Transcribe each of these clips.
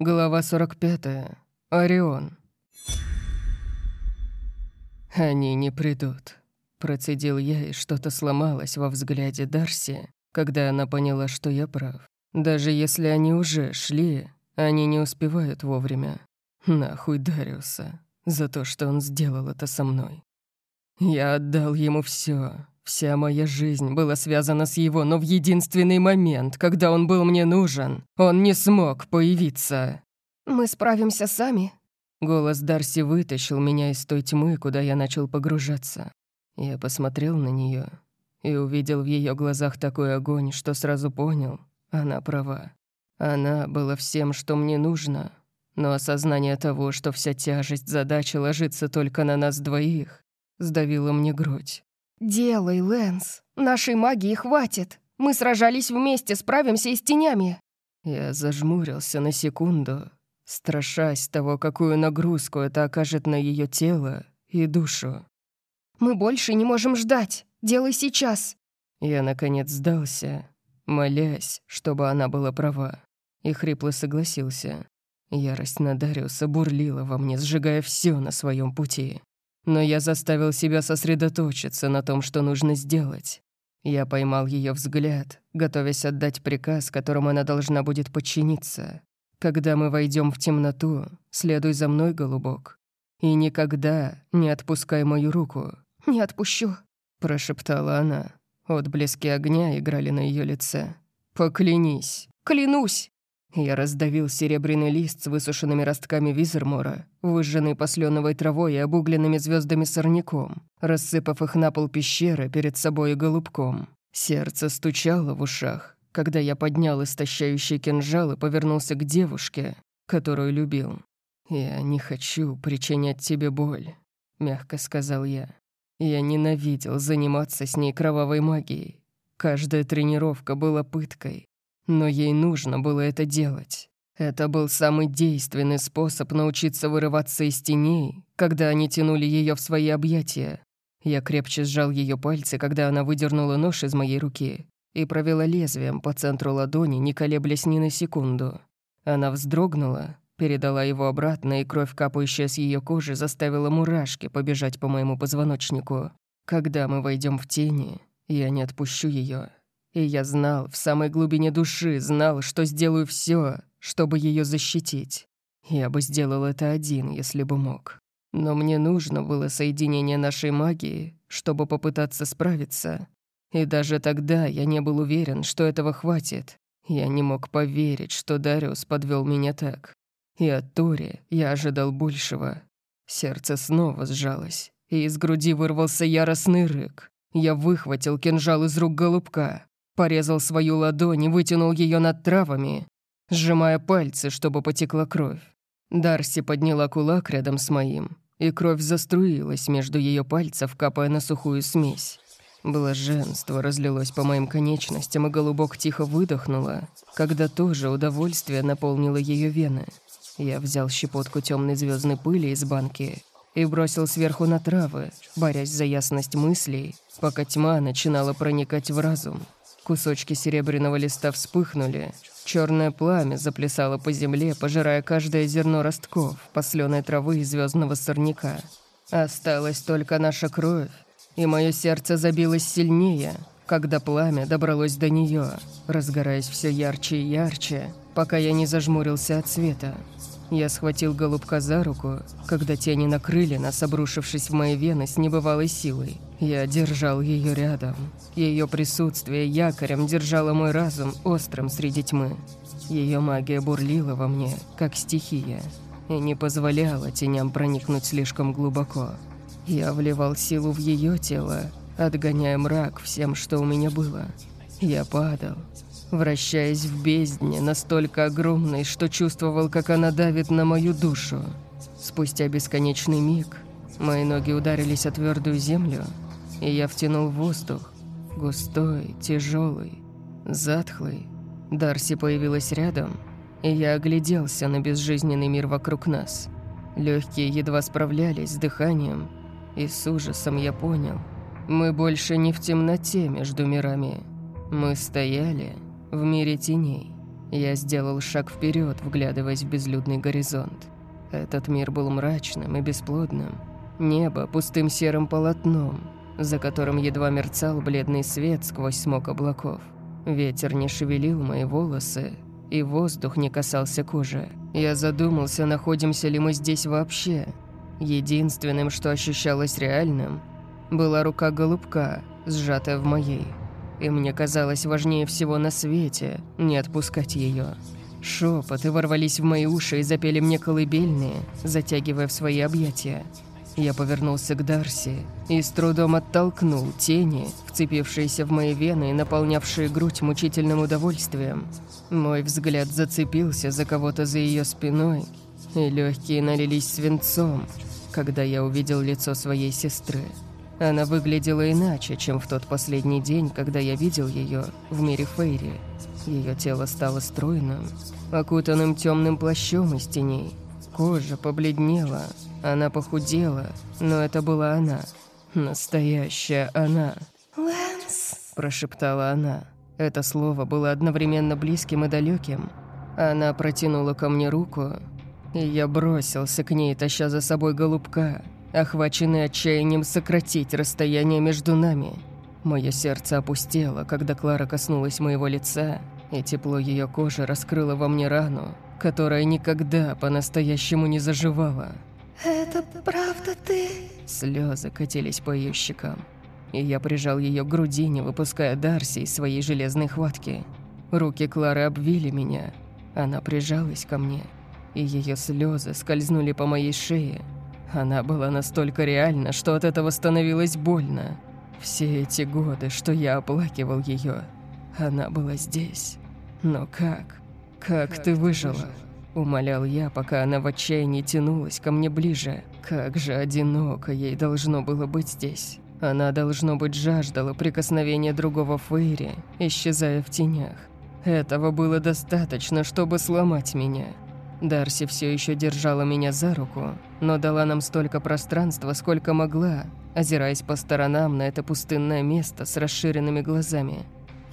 Глава 45. Орион. «Они не придут», — процедил я, и что-то сломалось во взгляде Дарси, когда она поняла, что я прав. Даже если они уже шли, они не успевают вовремя. Нахуй Дариуса за то, что он сделал это со мной. Я отдал ему все. Вся моя жизнь была связана с его, но в единственный момент, когда он был мне нужен, он не смог появиться. «Мы справимся сами». Голос Дарси вытащил меня из той тьмы, куда я начал погружаться. Я посмотрел на нее и увидел в ее глазах такой огонь, что сразу понял, она права. Она была всем, что мне нужно, но осознание того, что вся тяжесть задачи ложится только на нас двоих, сдавило мне грудь. «Делай, Лэнс. Нашей магии хватит. Мы сражались вместе, справимся и с тенями». Я зажмурился на секунду, страшась того, какую нагрузку это окажет на ее тело и душу. «Мы больше не можем ждать. Делай сейчас». Я, наконец, сдался, молясь, чтобы она была права, и хрипло согласился. Ярость на Дариуса бурлила во мне, сжигая все на своем пути. Но я заставил себя сосредоточиться на том, что нужно сделать. Я поймал ее взгляд, готовясь отдать приказ, которому она должна будет подчиниться. Когда мы войдем в темноту, следуй за мной, голубок. И никогда не отпускай мою руку. «Не отпущу», — прошептала она. Отблески огня играли на ее лице. «Поклянись». «Клянусь». Я раздавил серебряный лист с высушенными ростками визермора, выжженный посленовой травой и обугленными звездами сорняком, рассыпав их на пол пещеры перед собой и голубком. Сердце стучало в ушах, когда я поднял истощающий кинжал и повернулся к девушке, которую любил. «Я не хочу причинять тебе боль», — мягко сказал я. Я ненавидел заниматься с ней кровавой магией. Каждая тренировка была пыткой, но ей нужно было это делать. Это был самый действенный способ научиться вырываться из теней, когда они тянули ее в свои объятия. Я крепче сжал ее пальцы, когда она выдернула нож из моей руки и провела лезвием по центру ладони, не колеблясь ни на секунду. Она вздрогнула, передала его обратно, и кровь, капающая с ее кожи, заставила мурашки побежать по моему позвоночнику. Когда мы войдем в тени, я не отпущу ее. И я знал, в самой глубине души знал, что сделаю все, чтобы ее защитить. Я бы сделал это один, если бы мог. Но мне нужно было соединение нашей магии, чтобы попытаться справиться. И даже тогда я не был уверен, что этого хватит. Я не мог поверить, что Дариус подвел меня так. И от Тори я ожидал большего. Сердце снова сжалось, и из груди вырвался яростный рык. Я выхватил кинжал из рук голубка, порезал свою ладонь и вытянул ее над травами, сжимая пальцы, чтобы потекла кровь. Дарси подняла кулак рядом с моим, и кровь заструилась между ее пальцев, капая на сухую смесь. Блаженство разлилось по моим конечностям, и голубок тихо выдохнула, когда тоже удовольствие наполнило ее вены. Я взял щепотку темной звездной пыли из банки и бросил сверху на травы, борясь за ясность мыслей, пока тьма начинала проникать в разум. Кусочки серебряного листа вспыхнули, черное пламя заплясало по земле, пожирая каждое зерно ростков, посленой травы и звездного сорняка. Осталась только наша кровь, и мое сердце забилось сильнее, когда пламя добралось до нее, разгораясь все ярче и ярче, пока я не зажмурился от света. Я схватил голубка за руку, когда тени накрыли нас, обрушившись в мои вены с небывалой силой. Я держал ее рядом. Ее присутствие якорем держало мой разум острым среди тьмы. Ее магия бурлила во мне, как стихия, и не позволяла теням проникнуть слишком глубоко. Я вливал силу в ее тело, отгоняя мрак всем, что у меня было. Я падал, вращаясь в бездне, настолько огромной, что чувствовал, как она давит на мою душу. Спустя бесконечный миг мои ноги ударились о твердую землю, и я втянул воздух, густой, тяжелый, затхлый. Дарси появилась рядом, и я огляделся на безжизненный мир вокруг нас. Легкие едва справлялись с дыханием, и с ужасом я понял, мы больше не в темноте между мирами. Мы стояли в мире теней. Я сделал шаг вперед, вглядываясь в безлюдный горизонт. Этот мир был мрачным и бесплодным. Небо пустым серым полотном, за которым едва мерцал бледный свет сквозь смог облаков. Ветер не шевелил мои волосы, и воздух не касался кожи. Я задумался, находимся ли мы здесь вообще. Единственным, что ощущалось реальным, была рука голубка, сжатая в моей и мне казалось важнее всего на свете не отпускать ее. Шепоты ворвались в мои уши и запели мне колыбельные, затягивая в свои объятия. Я повернулся к Дарси и с трудом оттолкнул тени, вцепившиеся в мои вены и наполнявшие грудь мучительным удовольствием. Мой взгляд зацепился за кого-то за ее спиной, и легкие налились свинцом, когда я увидел лицо своей сестры. Она выглядела иначе, чем в тот последний день, когда я видел ее в мире Фейри. Ее тело стало стройным, окутанным темным плащом из теней. Кожа побледнела, она похудела, но это была она. Настоящая она. «Лэнс!» – прошептала она. Это слово было одновременно близким и далеким. Она протянула ко мне руку, и я бросился к ней, таща за собой голубка – охваченный отчаянием сократить расстояние между нами. Мое сердце опустело, когда Клара коснулась моего лица, и тепло ее кожи раскрыло во мне рану, которая никогда по-настоящему не заживала. «Это правда ты?» Слезы катились по ее щекам, и я прижал ее к груди, не выпуская Дарси из своей железной хватки. Руки Клары обвили меня, она прижалась ко мне, и ее слезы скользнули по моей шее, она была настолько реальна, что от этого становилось больно. Все эти годы, что я оплакивал ее, она была здесь. Но как? Как ты выжила? Умолял я, пока она в отчаянии тянулась ко мне ближе. Как же одиноко ей должно было быть здесь. Она, должно быть, жаждала прикосновения другого Фейри, исчезая в тенях. Этого было достаточно, чтобы сломать меня. Дарси все еще держала меня за руку, но дала нам столько пространства, сколько могла, озираясь по сторонам на это пустынное место с расширенными глазами.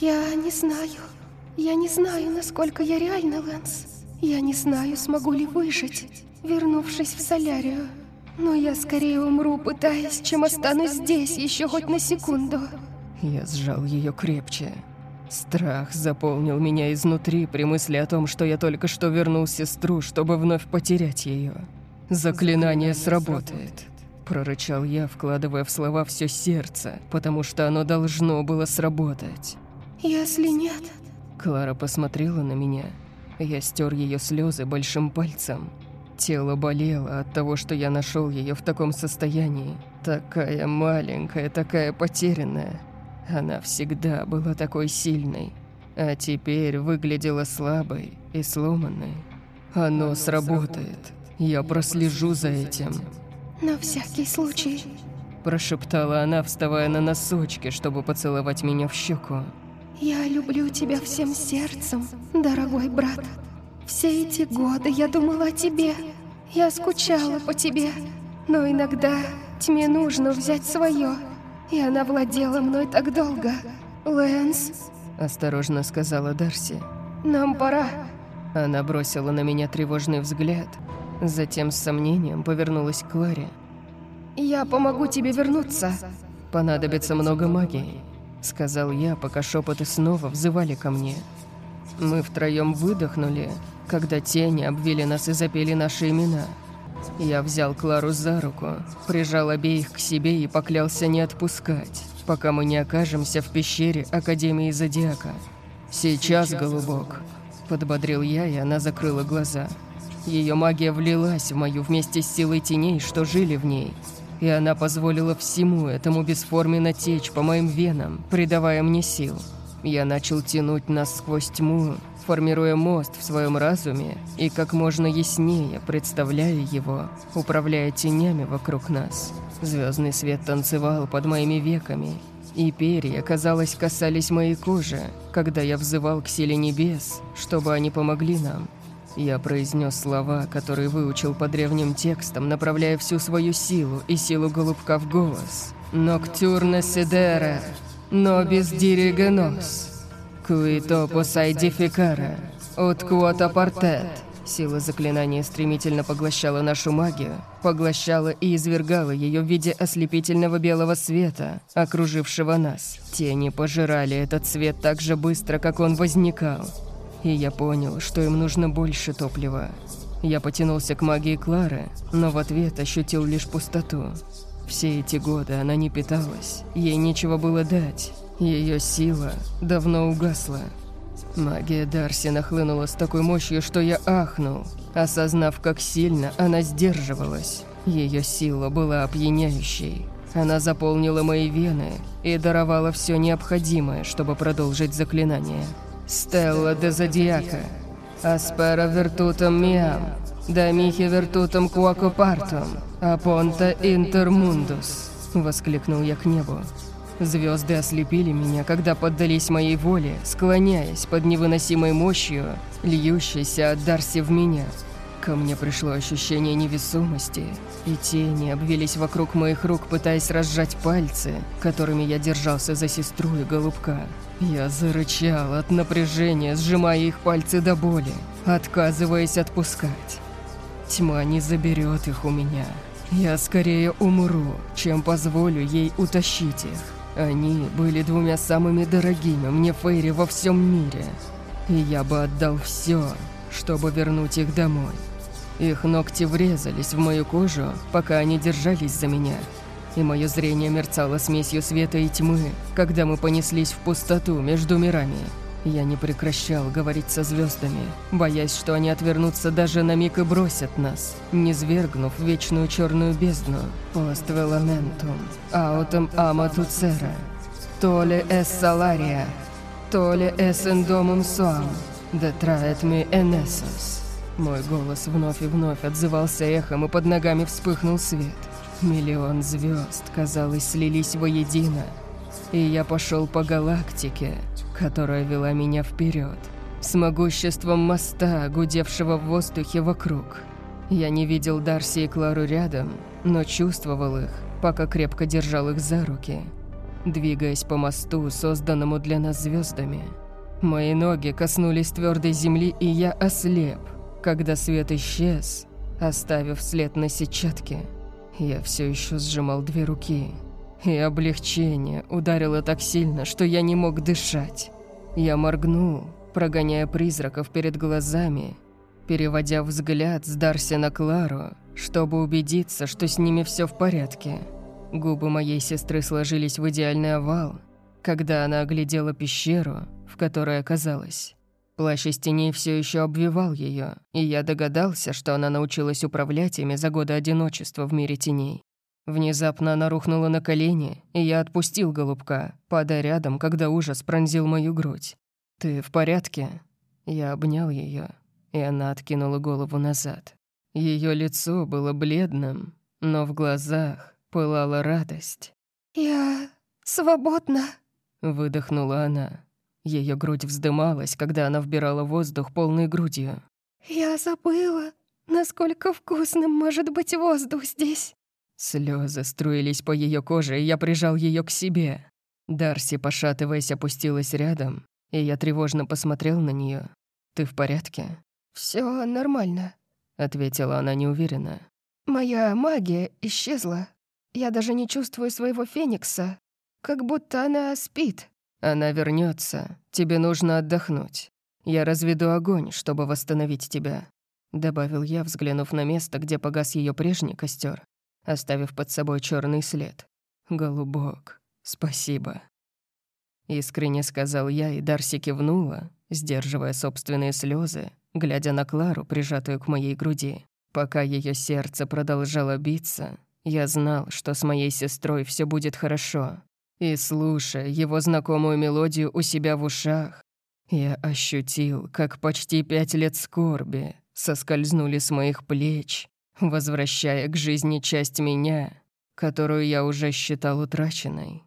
«Я не знаю. Я не знаю, насколько я реальна, Лэнс. Я не знаю, смогу ли выжить, вернувшись в Солярию. Но я скорее умру, пытаясь, чем останусь здесь еще хоть на секунду». Я сжал ее крепче. Страх заполнил меня изнутри при мысли о том, что я только что вернул сестру, чтобы вновь потерять ее. «Заклинание сработает», — прорычал я, вкладывая в слова все сердце, потому что оно должно было сработать. «Если нет...» Клара посмотрела на меня. Я стер ее слезы большим пальцем. Тело болело от того, что я нашел ее в таком состоянии. Такая маленькая, такая потерянная. Она всегда была такой сильной, а теперь выглядела слабой и сломанной. Оно сработает. Я прослежу за этим. На всякий случай. Прошептала она, вставая на носочки, чтобы поцеловать меня в щеку. Я люблю тебя всем сердцем, дорогой брат. Все эти годы я думала о тебе. Я скучала по тебе. Но иногда тебе нужно взять свое и она владела мной так долго. Лэнс...» Осторожно сказала Дарси. «Нам пора». Она бросила на меня тревожный взгляд, затем с сомнением повернулась к Кларе. «Я помогу тебе вернуться». «Понадобится много магии», — сказал я, пока шепоты снова взывали ко мне. Мы втроем выдохнули, когда тени обвили нас и запели наши имена — я взял Клару за руку, прижал обеих к себе и поклялся не отпускать, пока мы не окажемся в пещере Академии Зодиака. «Сейчас, голубок», — подбодрил я, и она закрыла глаза. Ее магия влилась в мою вместе с силой теней, что жили в ней, и она позволила всему этому бесформенно течь по моим венам, придавая мне сил. Я начал тянуть нас сквозь тьму, формируя мост в своем разуме и как можно яснее представляя его, управляя тенями вокруг нас. Звездный свет танцевал под моими веками, и перья, казалось, касались моей кожи, когда я взывал к силе небес, чтобы они помогли нам. Я произнес слова, которые выучил по древним текстам, направляя всю свою силу и силу голубка в голос. «Ноктюрна седера, но без диригенос». Qui topo sai Уткуот апартет». Сила заклинания стремительно поглощала нашу магию, поглощала и извергала ее в виде ослепительного белого света, окружившего нас. Тени пожирали этот свет так же быстро, как он возникал. И я понял, что им нужно больше топлива. Я потянулся к магии Клары, но в ответ ощутил лишь пустоту. Все эти годы она не питалась, ей нечего было дать. Ее сила давно угасла. Магия Дарси нахлынула с такой мощью, что я ахнул, осознав, как сильно она сдерживалась. Ее сила была опьяняющей. Она заполнила мои вены и даровала все необходимое, чтобы продолжить заклинание. «Стелла де Зодиака», «Аспера вертутам миам», «Да михи вертутам куакопартум», «Апонта интермундус», — воскликнул я к небу. Звезды ослепили меня, когда поддались моей воле, склоняясь под невыносимой мощью, льющейся от Дарси в меня. Ко мне пришло ощущение невесомости, и тени обвились вокруг моих рук, пытаясь разжать пальцы, которыми я держался за сестру и голубка. Я зарычал от напряжения, сжимая их пальцы до боли, отказываясь отпускать. Тьма не заберет их у меня. Я скорее умру, чем позволю ей утащить их. Они были двумя самыми дорогими мне Фейри во всем мире. И я бы отдал все, чтобы вернуть их домой. Их ногти врезались в мою кожу, пока они держались за меня. И мое зрение мерцало смесью света и тьмы, когда мы понеслись в пустоту между мирами. Я не прекращал говорить со звездами, боясь, что они отвернутся даже на миг и бросят нас, не свергнув вечную черную бездну. Пост веламентум, аутом ама туцера, толи эс салария, толи эс эндомум суам, детрает ми энесос. Мой голос вновь и вновь отзывался эхом, и под ногами вспыхнул свет. Миллион звезд, казалось, слились воедино, и я пошел по галактике, которая вела меня вперед, с могуществом моста, гудевшего в воздухе вокруг. Я не видел Дарси и Клару рядом, но чувствовал их, пока крепко держал их за руки, двигаясь по мосту, созданному для нас звездами. Мои ноги коснулись твердой земли, и я ослеп, когда свет исчез, оставив след на сетчатке. Я все еще сжимал две руки – и облегчение ударило так сильно, что я не мог дышать. Я моргнул, прогоняя призраков перед глазами, переводя взгляд с Дарси на Клару, чтобы убедиться, что с ними все в порядке. Губы моей сестры сложились в идеальный овал, когда она оглядела пещеру, в которой оказалась. Плащ из теней все еще обвивал ее, и я догадался, что она научилась управлять ими за годы одиночества в мире теней. Внезапно она рухнула на колени, и я отпустил голубка, падая рядом, когда ужас пронзил мою грудь. «Ты в порядке?» Я обнял ее, и она откинула голову назад. Ее лицо было бледным, но в глазах пылала радость. «Я свободна», — выдохнула она. Ее грудь вздымалась, когда она вбирала воздух полной грудью. «Я забыла, насколько вкусным может быть воздух здесь». Слезы струились по ее коже, и я прижал ее к себе. Дарси, пошатываясь, опустилась рядом, и я тревожно посмотрел на нее. «Ты в порядке?» Все нормально», — ответила она неуверенно. «Моя магия исчезла. Я даже не чувствую своего феникса. Как будто она спит». «Она вернется. Тебе нужно отдохнуть. Я разведу огонь, чтобы восстановить тебя», — добавил я, взглянув на место, где погас ее прежний костер оставив под собой черный след. «Голубок, спасибо». Искренне сказал я, и Дарси кивнула, сдерживая собственные слезы, глядя на Клару, прижатую к моей груди. Пока ее сердце продолжало биться, я знал, что с моей сестрой все будет хорошо. И слушая его знакомую мелодию у себя в ушах, я ощутил, как почти пять лет скорби соскользнули с моих плеч, возвращая к жизни часть меня, которую я уже считал утраченной.